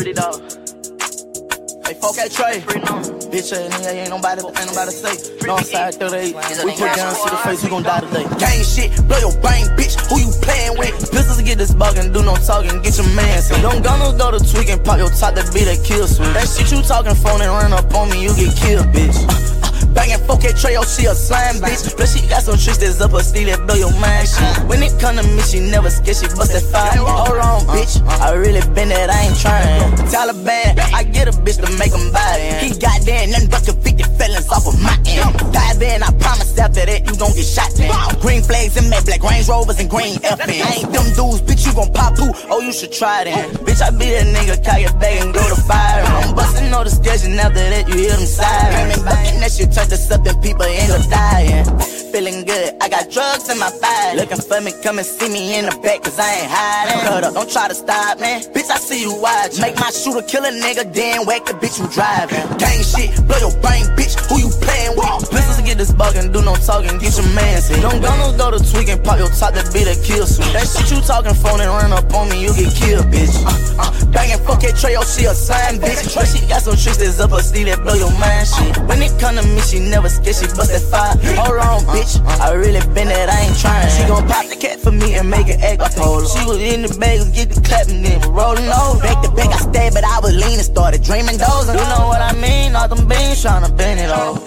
Pretty dog. Hey, fuck that Trey. Bitch, ain't, ain't nobody, ain't nobody safe. No, I'm side 38. We put guns to the face, we gon' die today. Gang shit, blow your brain, bitch. Who you playin' with? Pistols get this buggin', do no talking, get your man. So don't gunners go to tweaking, pop your top, that be that kill switch. That shit you talking phone and run up on me, you get killed, bitch. Uh, Bangin' 4K Trail, she a slime bitch. But she got some tricks that's up her sleeve that blow your mind. Shit. When it come to me, she never scared. She bust that fire. Hold on, bitch. I really been that, I ain't trying. Taliban, I get a bitch to make them buy it. He got there, nothing but convicted felons off of my end. Dive in, I promise after that you gon' get shot then. Green flags and matte black Range Rovers and green FNs. I ain't them dudes, bitch. You gon' pop poo. Oh, you should try then. Bitch, I be that nigga, carry your bag and go to fire. I'm bustin' all the schedule, after that you hear them sirens. Turn to something people end up dying. Feeling good, I got drugs in my bag. Looking for me, come and see me in the back, cause I ain't hiding. Cut up, don't try to stop me. Bitch, I see you watch. Make my shooter kill a nigga, then whack the bitch you driving. Gang shit, blow your brain, bitch. Who you playing with? Pistols get this buggin', do no talking, get your man see. Don't gunners go to tweaking, pop your top, that be the kill switch. That shit you talking phone and run up on me, you get killed, oh, she a sign, bitch. But she got some tricks that's up her sleeve that blow your mind, shit. When it come to me, she never scared, she bust that fire. Hold on, bitch. I really been that, I ain't trying. She gon' pop the cat for me and make it act like. She was in the bag, get the clapping, then rolling over. Back to back, I stayed, but I was leaning, started dreaming dozing. You know All them beans tryna bend it over.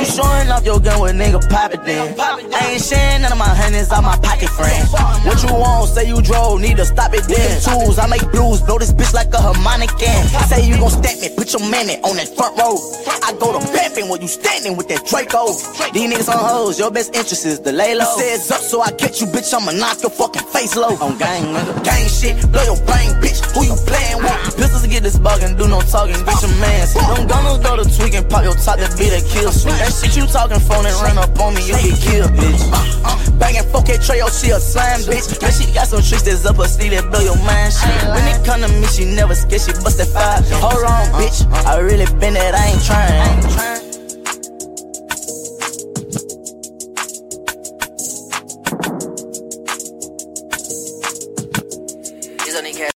You showing off your gun with nigga pop it then. I ain't sharing none of my honeys out my pocket, friend. What you want? Say you drove, need to stop it then. Tools, I make blues, blow this bitch like a harmonica. Say you gon' stamp me, put your man on that front row. I go to vamping when you standing with that Draco. These niggas on hoes, your best interest is to lay low. Says up, so I catch you, bitch. I'ma knock your fucking face low. On gang, nigga. Gang shit, blow your brain, bitch. Who you playin' with? Pistols get this bug and do no talking, bitch. your man. See, them gunners go to tweaking, pop your top, that be the kill switch. That shit you talking phone and run up on me, you get killed, bitch. Uh, uh, bangin' 4K Trail, she a slime, bitch. But she got some tricks that's up her sleeve that blow your mind, shit. When it come to me, she never scared, she bust that fire. Hold on, bitch. I really been that, I ain't trying.